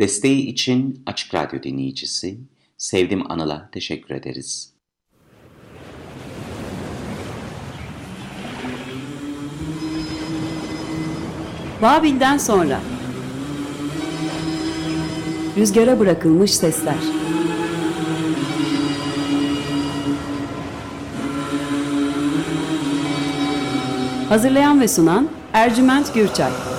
Desteği için Açık Radyo dinleyicisi Sevdim Anıl'a teşekkür ederiz. Babil'den sonra. Rüzgara bırakılmış sesler. Hazırlayan ve sunan Ercüment Gürçay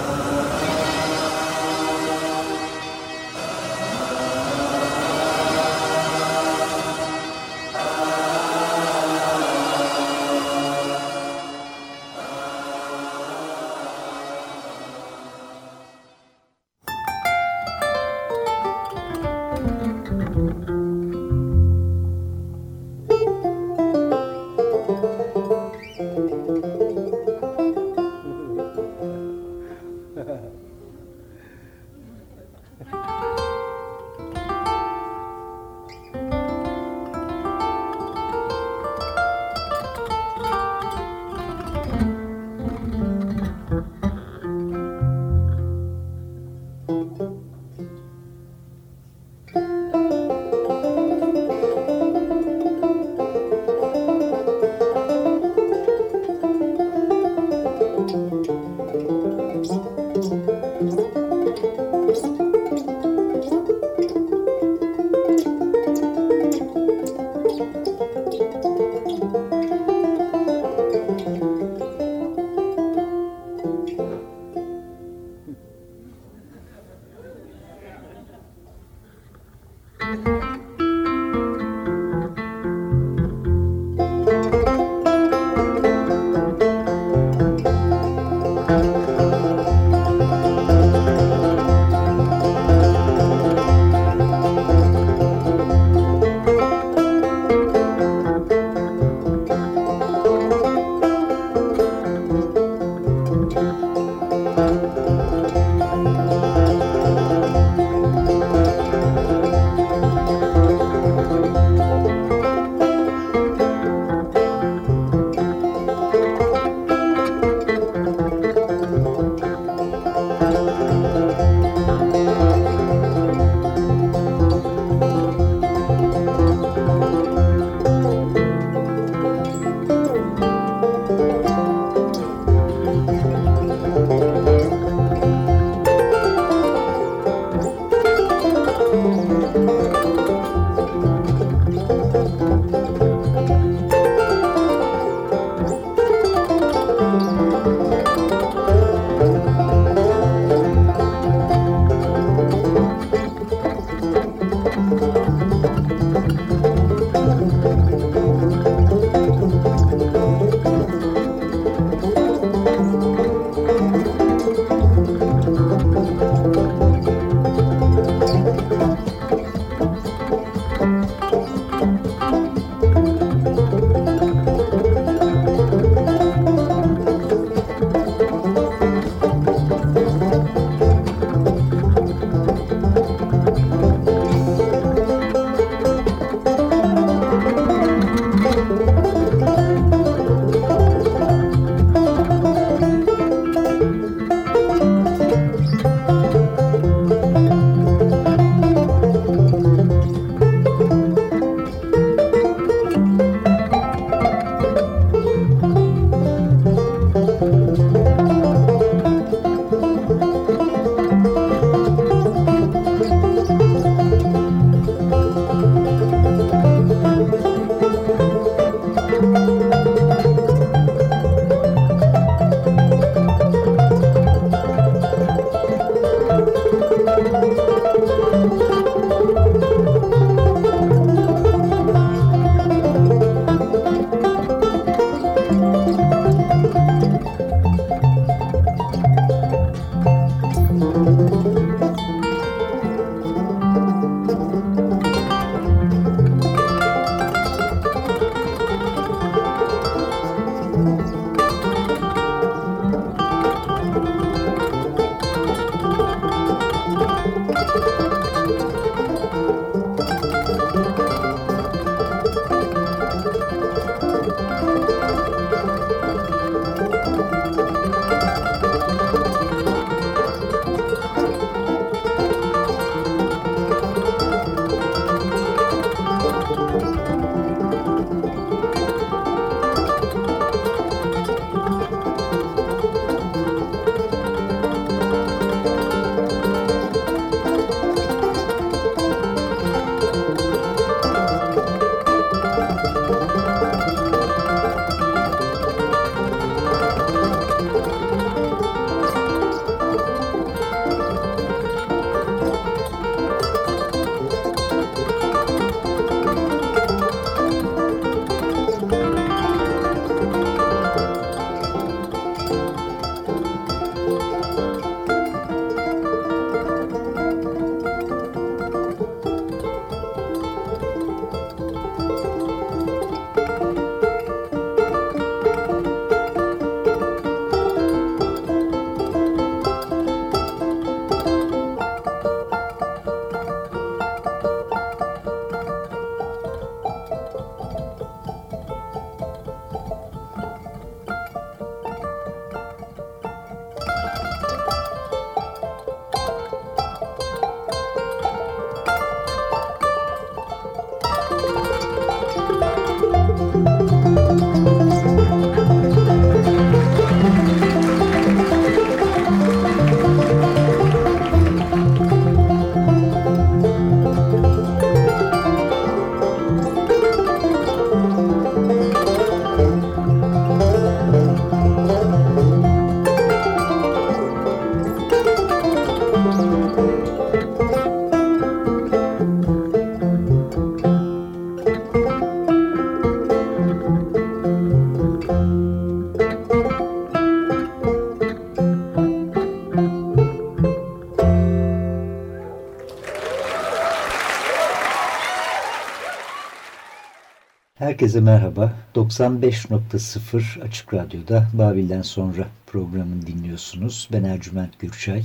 Herkese merhaba. 95.0 Açık Radyo'da Babil'den sonra programını dinliyorsunuz. Ben Ercüment Gürçay.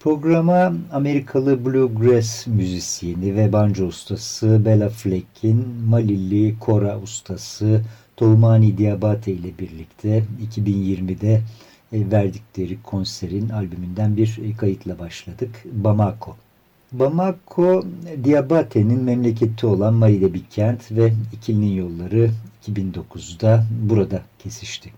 Programa Amerikalı bluegrass müzisyeni ve banjo ustası Bella Fleck'in Malilli kora ustası Tolmani Diabate ile birlikte 2020'de e, verdikleri konserin albümünden bir kayıtla başladık. Bamako. Bamako, Diabate'nin memleketi olan Mali'de bir kent ve ikilinin yolları 2009'da burada kesişti.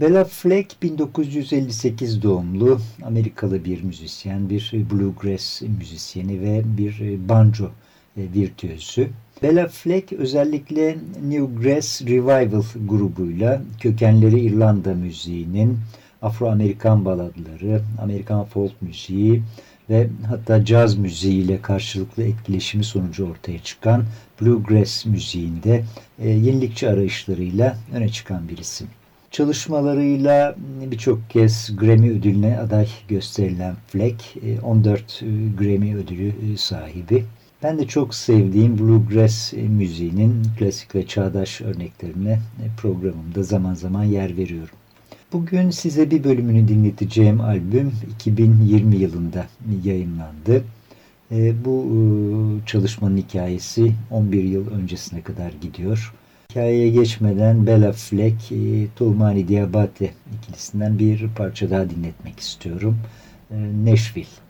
Bella Fleck 1958 doğumlu Amerikalı bir müzisyen, bir bluegrass müzisyeni ve bir banjo virtüözü. Bella Fleck özellikle New Grass Revival grubuyla kökenleri İrlanda müziğinin Afro-Amerikan baladları, Amerikan folk müziği ve hatta caz müziğiyle karşılıklı etkileşimi sonucu ortaya çıkan bluegrass müziğinde e, yenilikçi arayışlarıyla öne çıkan bir isim. Çalışmalarıyla birçok kez Grammy ödülüne aday gösterilen Fleck, 14 e, Grammy ödülü e, sahibi. Ben de çok sevdiğim bluegrass müziğinin klasik ve çağdaş örneklerine e, programımda zaman zaman yer veriyorum. Bugün size bir bölümünü dinleteceğim albüm 2020 yılında yayınlandı. E, bu e, çalışmanın hikayesi 11 yıl öncesine kadar gidiyor. Hikayeye geçmeden Bella Fleck, e, Tulmani Diabate ikilisinden bir parça daha dinletmek istiyorum. Nashville.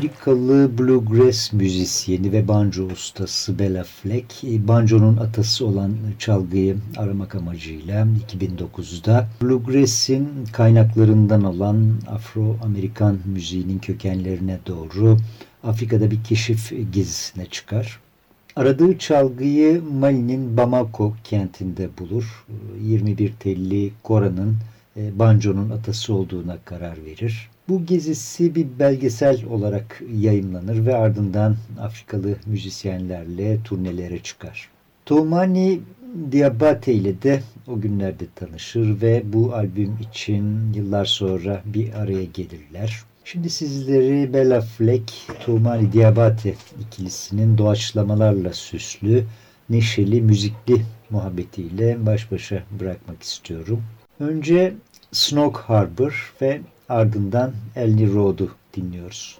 Amerikalı bluegrass müzisyeni ve banjo ustası Bella Fleck, banjonun atası olan çalgıyı aramak amacıyla 2009'da bluegrass'in kaynaklarından olan Afro-Amerikan müziğinin kökenlerine doğru Afrika'da bir keşif gezisine çıkar. Aradığı çalgıyı Mali'nin Bamako kentinde bulur. 21 telli Kora'nın e, banjonun atası olduğuna karar verir. Bu gezisi bir belgesel olarak yayınlanır ve ardından Afrikalı müzisyenlerle turnelere çıkar. Tomani Diabate ile de o günlerde tanışır ve bu albüm için yıllar sonra bir araya gelirler. Şimdi sizleri Bella Fleck, Tomani Diabate ikilisinin doğaçlamalarla süslü, neşeli, müzikli muhabbetiyle baş başa bırakmak istiyorum. Önce Snoke Harbor ve ardından Elni Road'u dinliyoruz.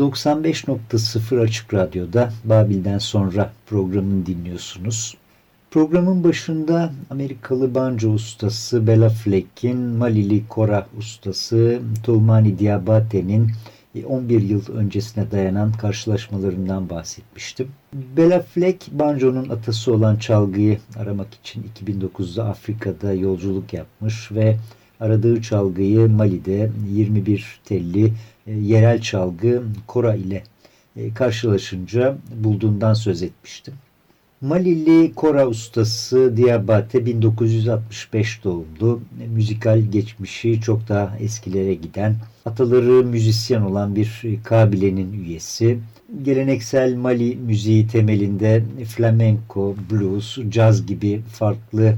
...95.0 Açık Radyo'da Babil'den sonra programını dinliyorsunuz. Programın başında Amerikalı banjo ustası Bela Fleck'in, Malili kora ustası Tulmani Diabate'nin 11 yıl öncesine dayanan karşılaşmalarından bahsetmiştim. Bela Fleck banjonun atası olan çalgıyı aramak için 2009'da Afrika'da yolculuk yapmış ve aradığı çalgıyı Mali'de 21 telli e, yerel çalgı kora ile e, karşılaşınca bulduğundan söz etmiştim. Malili kora ustası Diabate 1965 doğumlu, müzikal geçmişi çok daha eskilere giden, ataları müzisyen olan bir kabilenin üyesi. Geleneksel Mali müziği temelinde flamenco, blues, caz gibi farklı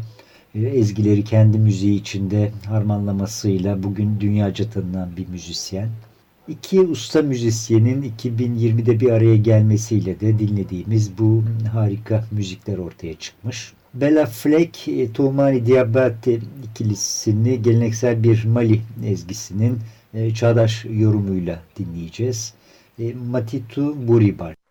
e, ezgileri kendi müziği içinde harmanlamasıyla bugün dünyaca tanınan bir müzisyen. İki usta müzisyenin 2020'de bir araya gelmesiyle de dinlediğimiz bu harika müzikler ortaya çıkmış. Bella Fleck, e, Toumani Diabate ikilisini geleneksel bir Mali ezgisinin e, çağdaş yorumuyla dinleyeceğiz. E, Matitu Buribar.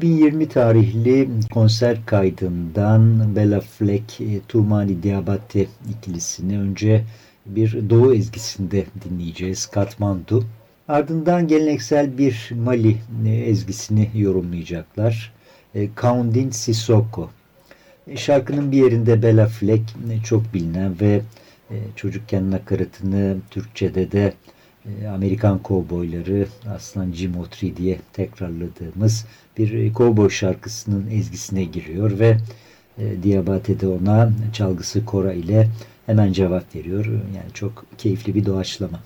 2020 tarihli konser kaydından Bella Fleck, e, Tumani Diabate ikilisini önce bir doğu ezgisinde dinleyeceğiz. Katmandu. Ardından geleneksel bir Mali e, ezgisini yorumlayacaklar. Kaundin Sissoko. Şarkının bir yerinde Bella Fleck çok bilinen ve çocukken nakaratını Türkçe'de de e, Amerikan kovboyları Aslan Jim Otri diye tekrarladığımız bir kovboy şarkısının ezgisine giriyor ve e, Diabate de ona çalgısı kora ile hemen cevap veriyor. Yani çok keyifli bir doğaçlama.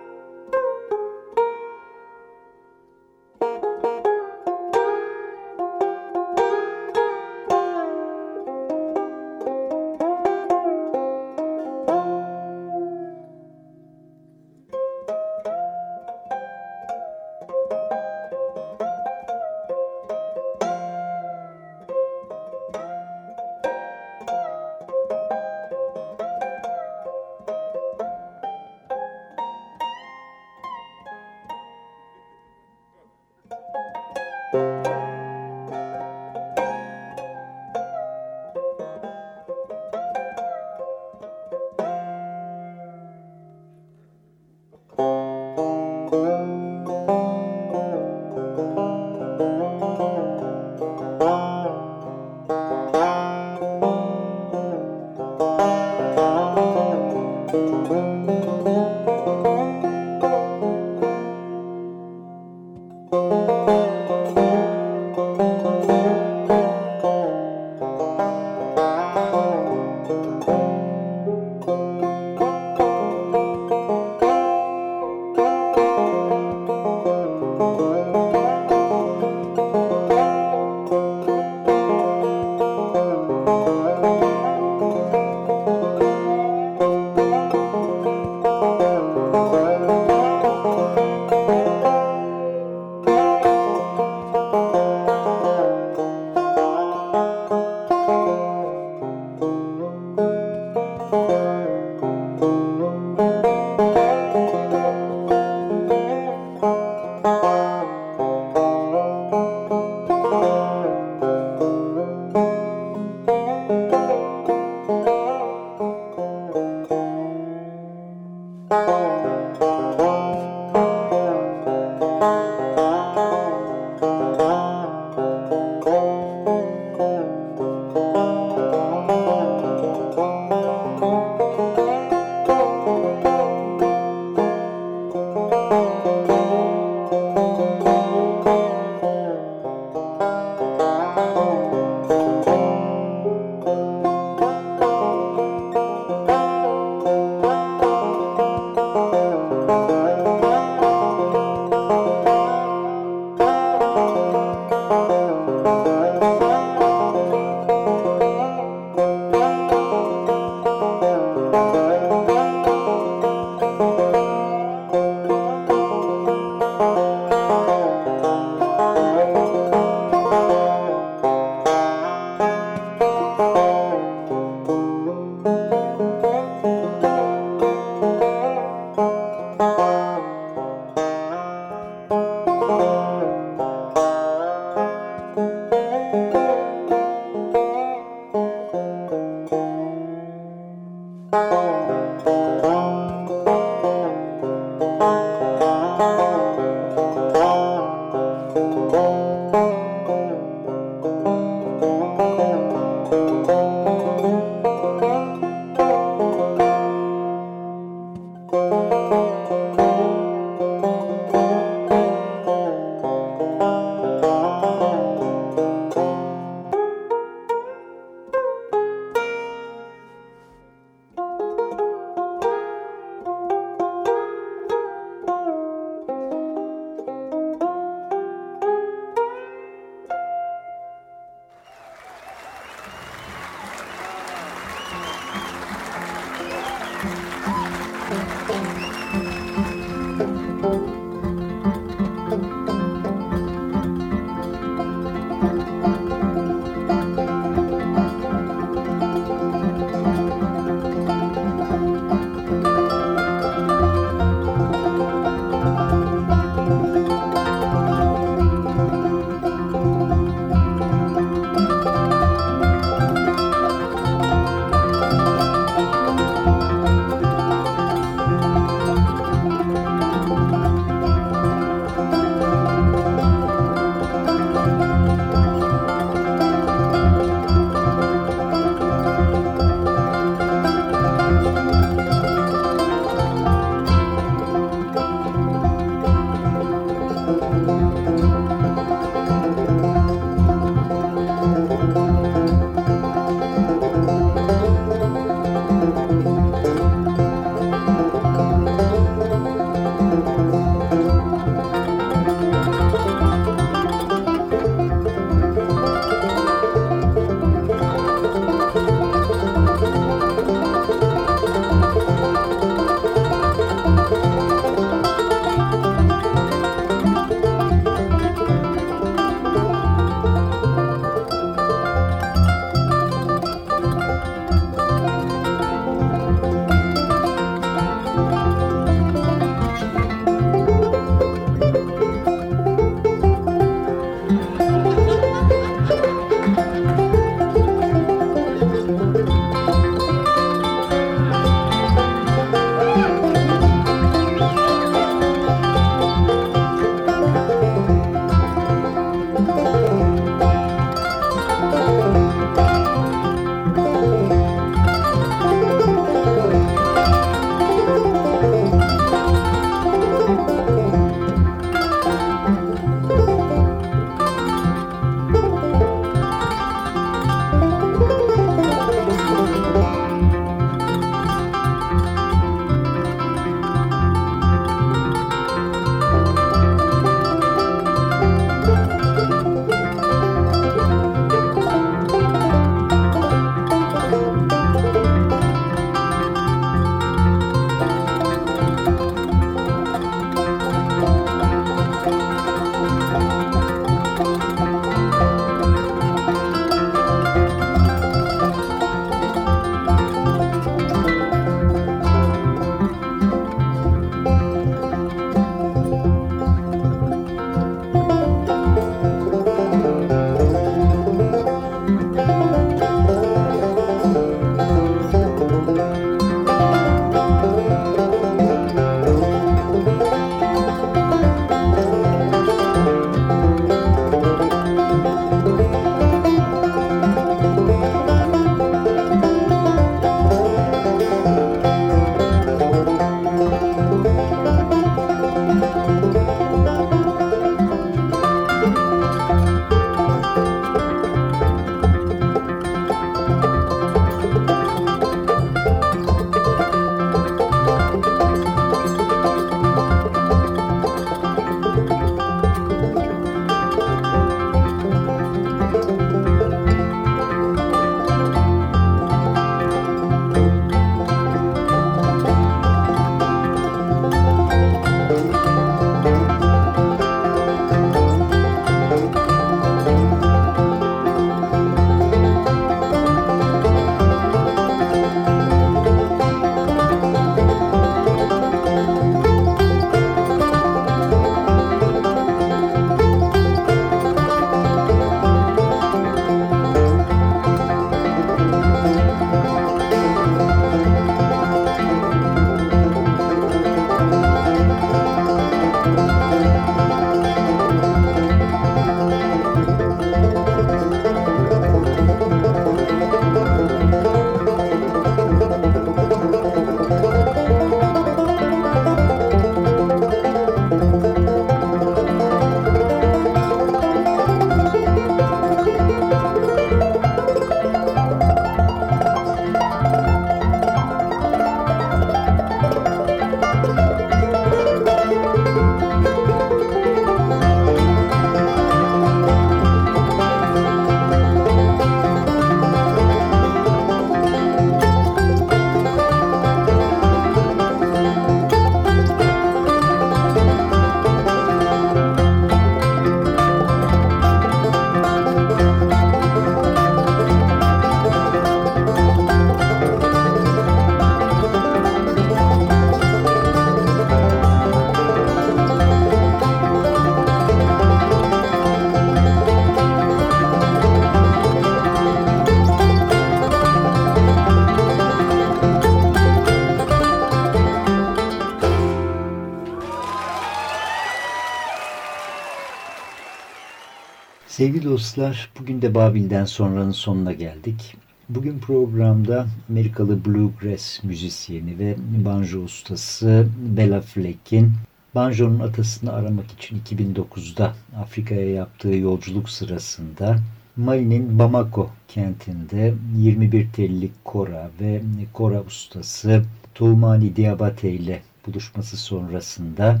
Sevgili dostlar, bugün de Babil'den sonranın sonuna geldik. Bugün programda Amerikalı bluegrass müzisyeni ve banjo ustası Bella Fleck'in banjonun atasını aramak için 2009'da Afrika'ya yaptığı yolculuk sırasında Mali'nin Bamako kentinde 21 tellilik kora ve kora ustası Toumani Diabate ile buluşması sonrasında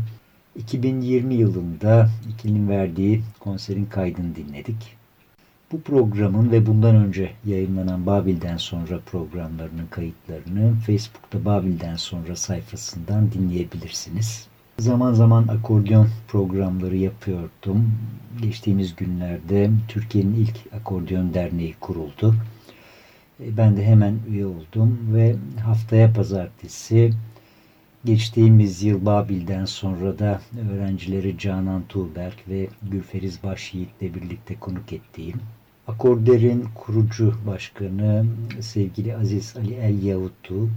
2020 yılında ikilinin verdiği konserin kaydını dinledik. Bu programın ve bundan önce yayınlanan Babil'den sonra programlarının kayıtlarını Facebook'ta Babil'den sonra sayfasından dinleyebilirsiniz. Zaman zaman akordeon programları yapıyordum. Geçtiğimiz günlerde Türkiye'nin ilk akordeon derneği kuruldu. E, ben de hemen üye oldum ve haftaya pazartesi geçtiğimiz yıl Babil'den sonra da öğrencileri Canan Tuğberk ve Gülferiz Başyiğit'le birlikte konuk ettiğim Akorder'in kurucu başkanı sevgili Aziz Ali El Yavutlu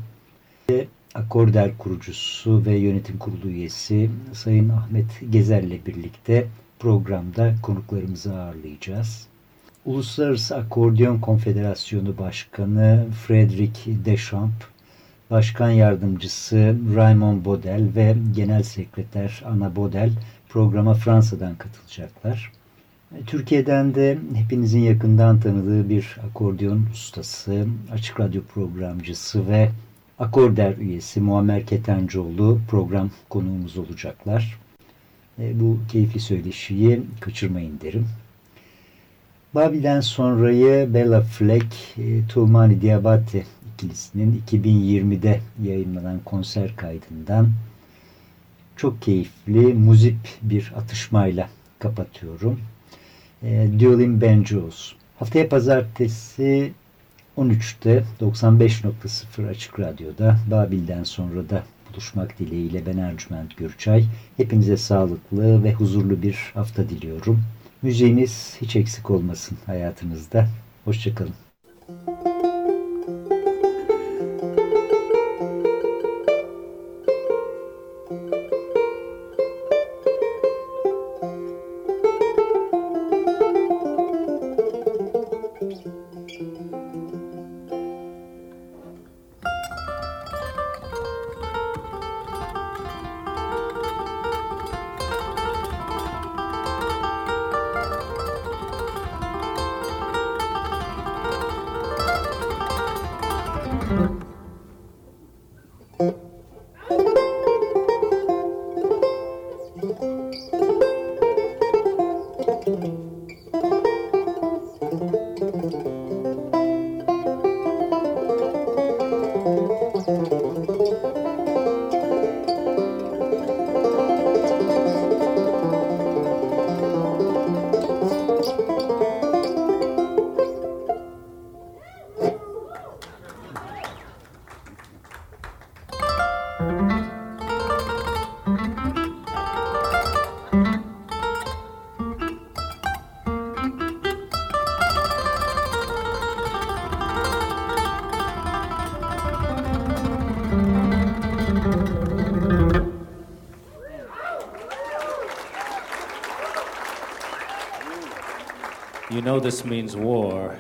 ve Akorder kurucusu ve yönetim kurulu üyesi Sayın Ahmet Gezer'le birlikte programda konuklarımızı ağırlayacağız. Uluslararası Akordeon Konfederasyonu Başkanı Frederick Deschamps, Başkan Yardımcısı Raymond Bodel ve Genel Sekreter Ana Bodel programa Fransa'dan katılacaklar. Türkiye'den de hepinizin yakından tanıdığı bir akordeon ustası, açık radyo programcısı ve Akorder üyesi Muammer Ketencoğlu program konuğumuz olacaklar. E, bu keyifli söyleşiyi kaçırmayın derim. Babil'den sonrayı Bella Fleck, e, Tulmani Diabate ikilisinin 2020'de yayınlanan konser kaydından çok keyifli, muzip bir atışmayla kapatıyorum. E, Dueling Banjos. Haftaya pazartesi 13'te 95.0 Açık Radyo'da Babil'den sonra da buluşmak dileğiyle ben Ercüment Gürçay. Hepinize sağlıklı ve huzurlu bir hafta diliyorum. Müziğiniz hiç eksik olmasın hayatınızda. Hoşçakalın. Know this means war.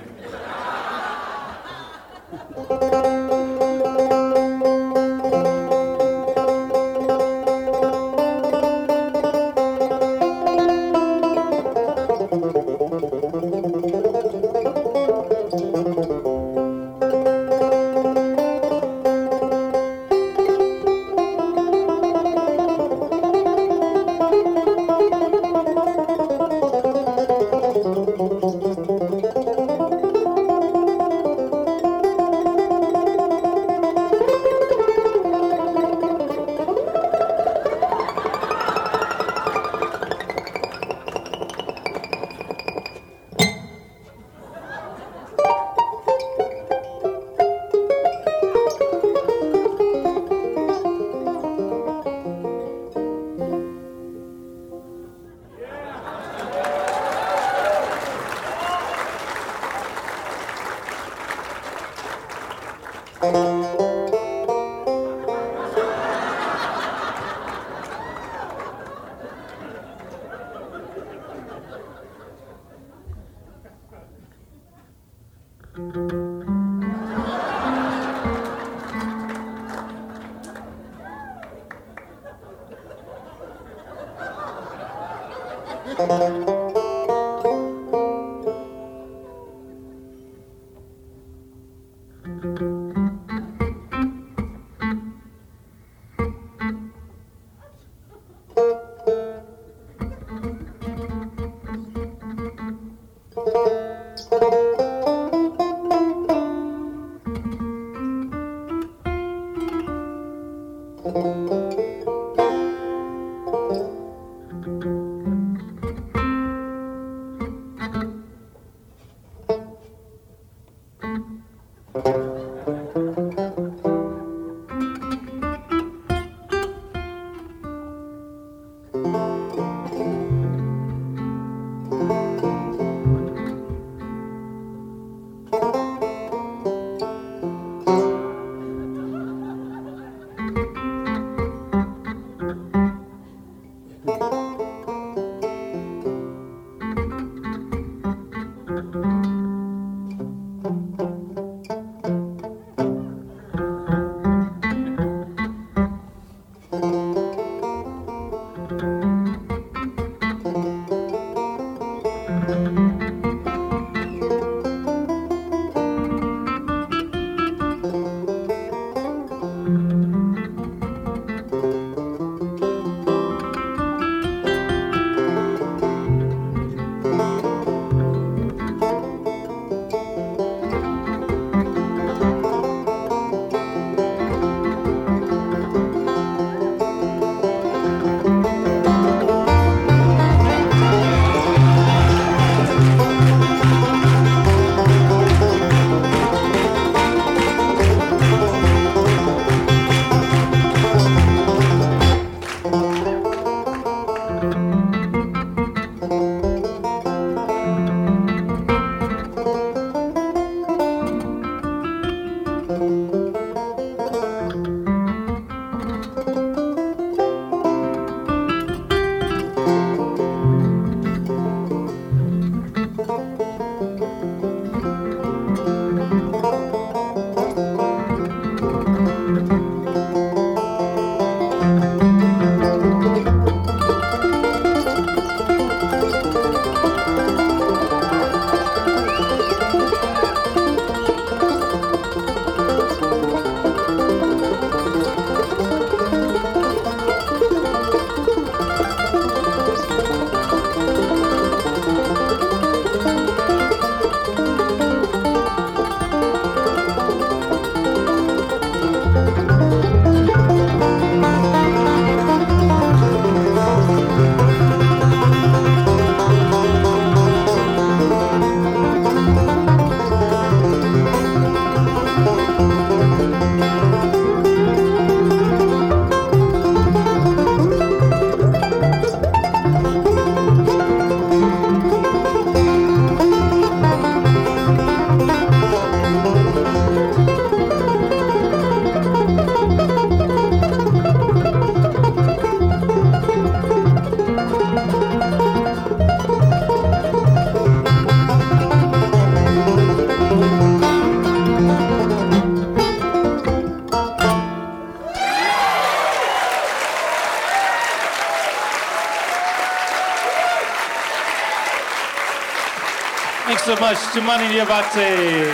Much, Chumani Diabate.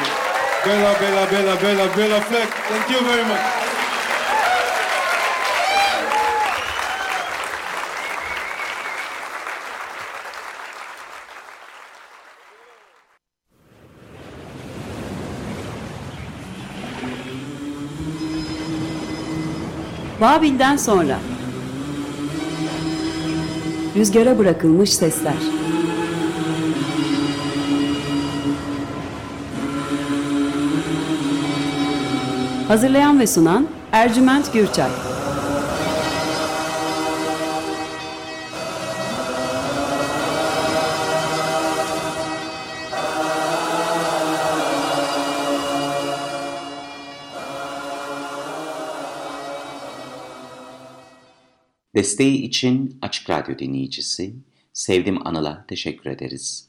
Bella, bella, bella, bella, bella Fleck. Thank you very much. Babil'den sonra. Rüzgara bırakılmış sesler. Hazırlayan ve sunan Ercüment Gürçay. Desteği için Açık Radyo dinleyicisi Sevdim Anıl'a teşekkür ederiz.